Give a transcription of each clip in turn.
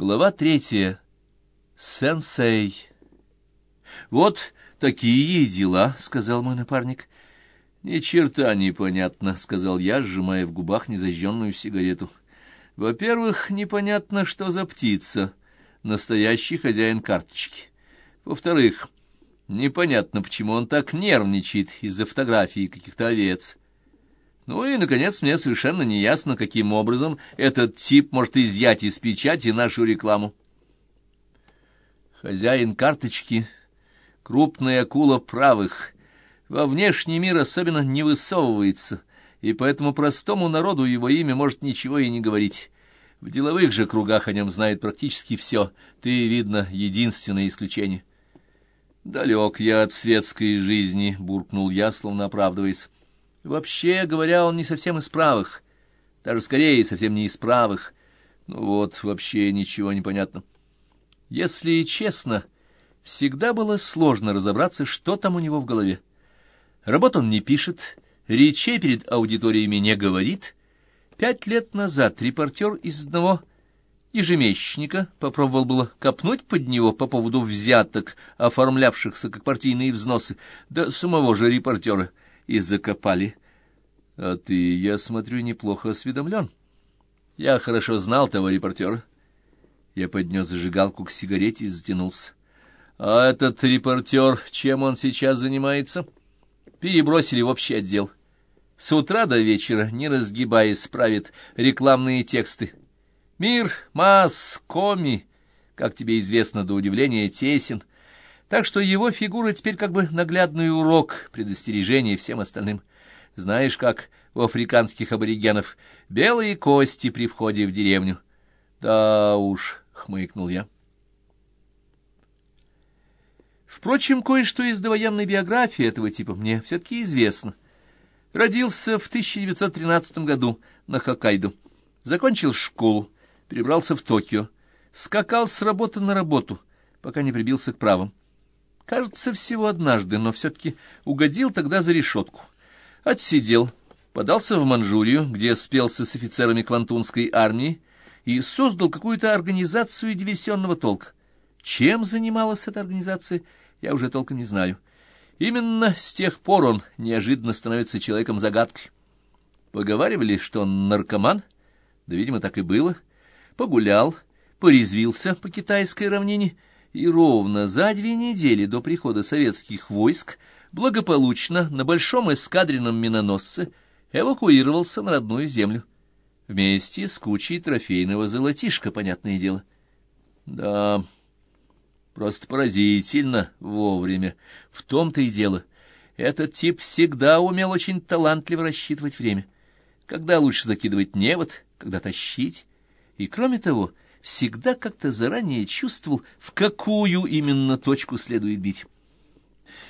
Глава третья. Сенсей. «Вот такие дела», — сказал мой напарник. «Ни черта непонятно», — сказал я, сжимая в губах незажженную сигарету. «Во-первых, непонятно, что за птица, настоящий хозяин карточки. Во-вторых, непонятно, почему он так нервничает из-за фотографии каких-то овец». Ну и, наконец, мне совершенно неясно, каким образом этот тип может изъять из печати нашу рекламу. Хозяин карточки — крупная акула правых, во внешний мир особенно не высовывается, и поэтому простому народу его имя может ничего и не говорить. В деловых же кругах о нем знает практически все. Ты, видно, единственное исключение. «Далек я от светской жизни», — буркнул я, словно оправдываясь. Вообще говоря, он не совсем из правых, даже скорее совсем не из правых. Ну вот, вообще ничего не понятно. Если честно, всегда было сложно разобраться, что там у него в голове. Работ он не пишет, речей перед аудиториями не говорит. Пять лет назад репортер из одного ежемесячника попробовал было копнуть под него по поводу взяток, оформлявшихся как партийные взносы, да самого же репортера — и закопали. А ты, я смотрю, неплохо осведомлен. Я хорошо знал того репортера. Я поднес зажигалку к сигарете и затянулся. А этот репортер, чем он сейчас занимается? Перебросили в общий отдел. С утра до вечера, не разгибаясь, справит рекламные тексты. Мир, масс, коми, как тебе известно, до удивления тесен — так что его фигура теперь как бы наглядный урок, предостережение всем остальным. Знаешь, как у африканских аборигенов белые кости при входе в деревню. Да уж, хмыкнул я. Впрочем, кое-что из довоенной биографии этого типа мне все-таки известно. Родился в 1913 году на Хоккайдо. Закончил школу, перебрался в Токио. Скакал с работы на работу, пока не прибился к правам. Кажется, всего однажды, но все-таки угодил тогда за решетку. Отсидел, подался в Манчжурию, где спелся с офицерами Квантунской армии, и создал какую-то организацию диверсионного толка. Чем занималась эта организация, я уже толком не знаю. Именно с тех пор он неожиданно становится человеком загадкой. Поговаривали, что он наркоман, да, видимо, так и было. Погулял, порезвился по китайской равнине — и ровно за две недели до прихода советских войск благополучно на большом эскадренном миноносце эвакуировался на родную землю. Вместе с кучей трофейного золотишка, понятное дело. Да, просто поразительно вовремя. В том-то и дело. Этот тип всегда умел очень талантливо рассчитывать время. Когда лучше закидывать невод, когда тащить. И кроме того всегда как-то заранее чувствовал, в какую именно точку следует бить.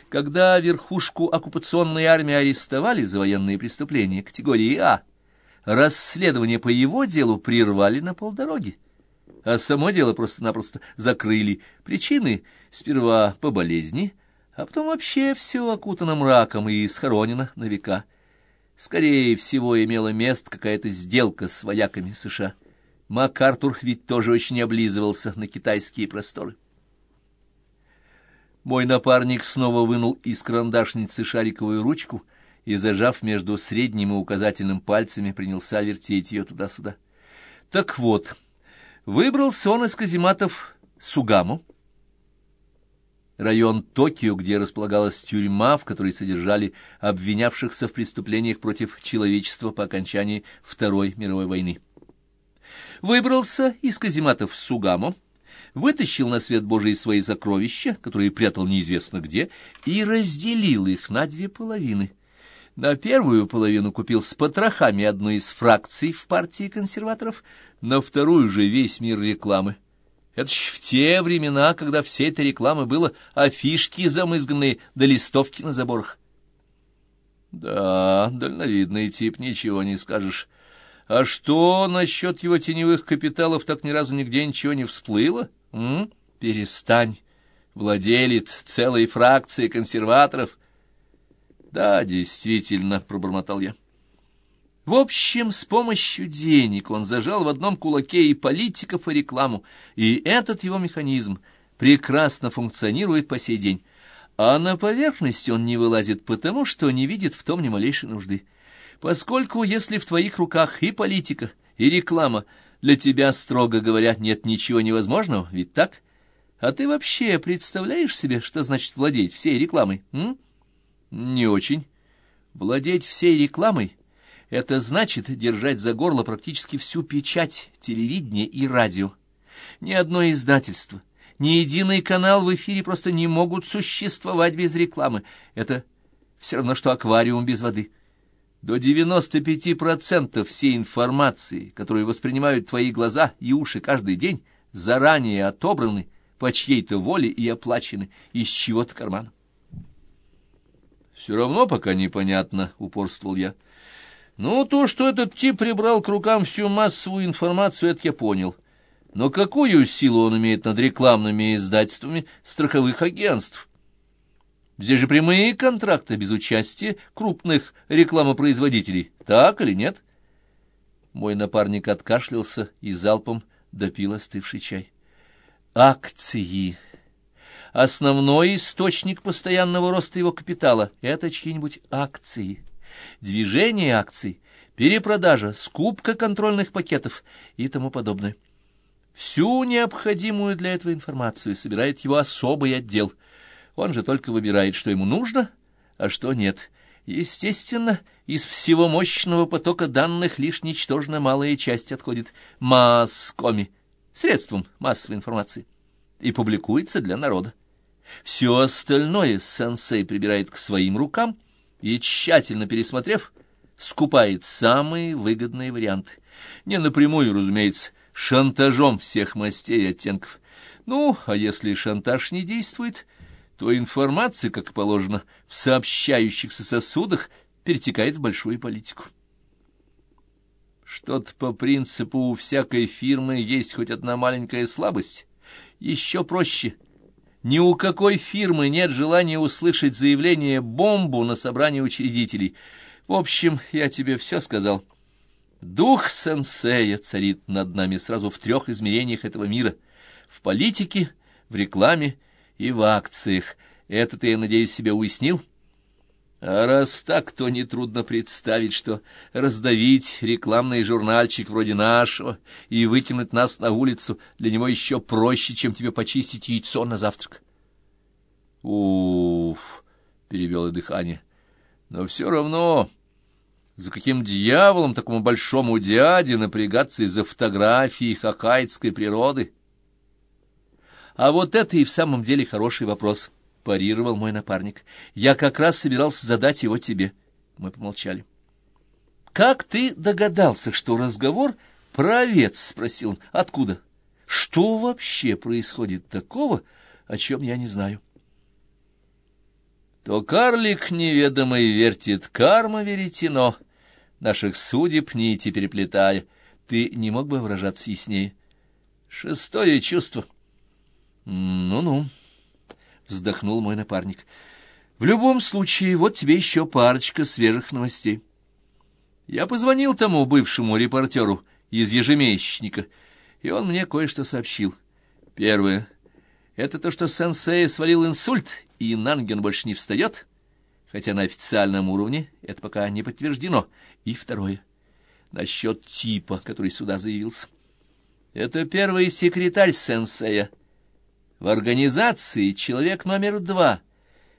Когда верхушку оккупационной армии арестовали за военные преступления категории А, расследование по его делу прервали на полдороги, а само дело просто-напросто закрыли. Причины сперва по болезни, а потом вообще все окутано мраком и схоронено на века. Скорее всего, имела место какая-то сделка с вояками США. МакАртур ведь тоже очень облизывался на китайские просторы. Мой напарник снова вынул из карандашницы шариковую ручку и, зажав между средним и указательным пальцами, принялся вертеть ее туда-сюда. Так вот, выбрался он из казематов Сугаму, район Токио, где располагалась тюрьма, в которой содержали обвинявшихся в преступлениях против человечества по окончании Второй мировой войны выбрался из казематов Сугамо, вытащил на свет Божий свои сокровища, которые прятал неизвестно где, и разделил их на две половины. На первую половину купил с потрохами одну из фракций в партии консерваторов, на вторую же весь мир рекламы. Это ж в те времена, когда все этой рекламы было афишки замызганные да листовки на заборах. Да, дальновидный тип, ничего не скажешь. А что насчет его теневых капиталов так ни разу нигде ничего не всплыло? М? Перестань. Владелец целой фракции консерваторов. Да, действительно, пробормотал я. В общем, с помощью денег он зажал в одном кулаке и политиков, и рекламу, и этот его механизм прекрасно функционирует по сей день. А на поверхность он не вылазит, потому что не видит в том ни малейшей нужды. Поскольку, если в твоих руках и политика, и реклама, для тебя, строго говоря, нет ничего невозможного, ведь так? А ты вообще представляешь себе, что значит владеть всей рекламой? М? Не очень. Владеть всей рекламой — это значит держать за горло практически всю печать, телевидение и радио. Ни одно издательство, ни единый канал в эфире просто не могут существовать без рекламы. Это все равно, что аквариум без воды. До 95% всей информации, которую воспринимают твои глаза и уши каждый день, заранее отобраны по чьей-то воле и оплачены из чего-то кармана. «Все равно пока непонятно», — упорствовал я. «Ну, то, что этот тип прибрал к рукам всю массовую информацию, это я понял. Но какую силу он имеет над рекламными издательствами страховых агентств? Здесь же прямые контракты без участия крупных рекламопроизводителей, так или нет?» Мой напарник откашлялся и залпом допил остывший чай. «Акции!» Основной источник постоянного роста его капитала — это чьи-нибудь акции. Движение акций, перепродажа, скупка контрольных пакетов и тому подобное. Всю необходимую для этого информацию собирает его особый отдел. Он же только выбирает, что ему нужно, а что нет. Естественно, из всего мощного потока данных лишь ничтожно малая часть отходит масс-коми, средством массовой информации и публикуется для народа. Все остальное сенсей прибирает к своим рукам и, тщательно пересмотрев, скупает самые выгодные варианты. Не напрямую, разумеется, шантажом всех мастей и оттенков. Ну, а если шантаж не действует, то информация, как положено, в сообщающихся сосудах перетекает в большую политику. Что-то по принципу у всякой фирмы есть хоть одна маленькая слабость, еще проще. Ни у какой фирмы нет желания услышать заявление «бомбу» на собрании учредителей. В общем, я тебе все сказал. Дух сенсея царит над нами сразу в трех измерениях этого мира. В политике, в рекламе и в акциях. Это ты, я надеюсь, себя уяснил? — а раз так, то нетрудно представить, что раздавить рекламный журнальчик вроде нашего и выкинуть нас на улицу для него еще проще, чем тебе почистить яйцо на завтрак. Уф, перевел я дыхание. Но все равно, за каким дьяволом такому большому дяде напрягаться из-за фотографии хакайской природы? А вот это и в самом деле хороший вопрос — парировал мой напарник. Я как раз собирался задать его тебе. Мы помолчали. Как ты догадался, что разговор про овец? спросил он. Откуда? Что вообще происходит такого, о чем я не знаю? То карлик неведомый вертит карма веретено, наших судеб нити переплетая. Ты не мог бы выражаться яснее? Шестое чувство. Ну-ну вздохнул мой напарник. В любом случае, вот тебе еще парочка свежих новостей. Я позвонил тому бывшему репортеру из ежемесячника, и он мне кое-что сообщил. Первое — это то, что сенсей свалил инсульт, и Нанген больше не встает, хотя на официальном уровне это пока не подтверждено. И второе — насчет типа, который сюда заявился. Это первый секретарь сенсея, в организации человек номер два,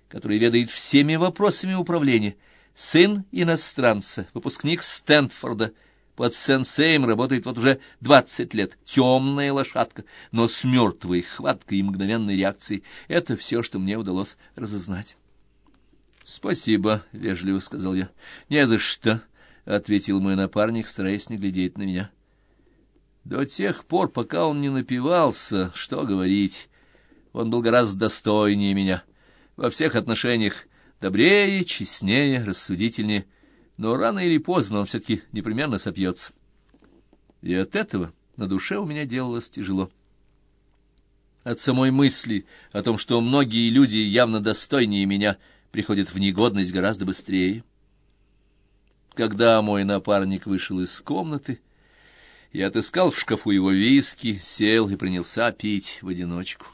который ведает всеми вопросами управления, сын иностранца, выпускник Стэнфорда, под сенсеем работает вот уже двадцать лет, темная лошадка, но с мертвой хваткой и мгновенной реакцией. Это все, что мне удалось разузнать. — Спасибо, — вежливо сказал я. — Не за что, — ответил мой напарник, стараясь не глядеть на меня. До тех пор, пока он не напивался, что говорить, он был гораздо достойнее меня. Во всех отношениях добрее, честнее, рассудительнее. Но рано или поздно он все-таки непременно сопьется. И от этого на душе у меня делалось тяжело. От самой мысли о том, что многие люди явно достойнее меня, приходят в негодность гораздо быстрее. Когда мой напарник вышел из комнаты, я отыскал в шкафу его виски, сел и принялся пить в одиночку.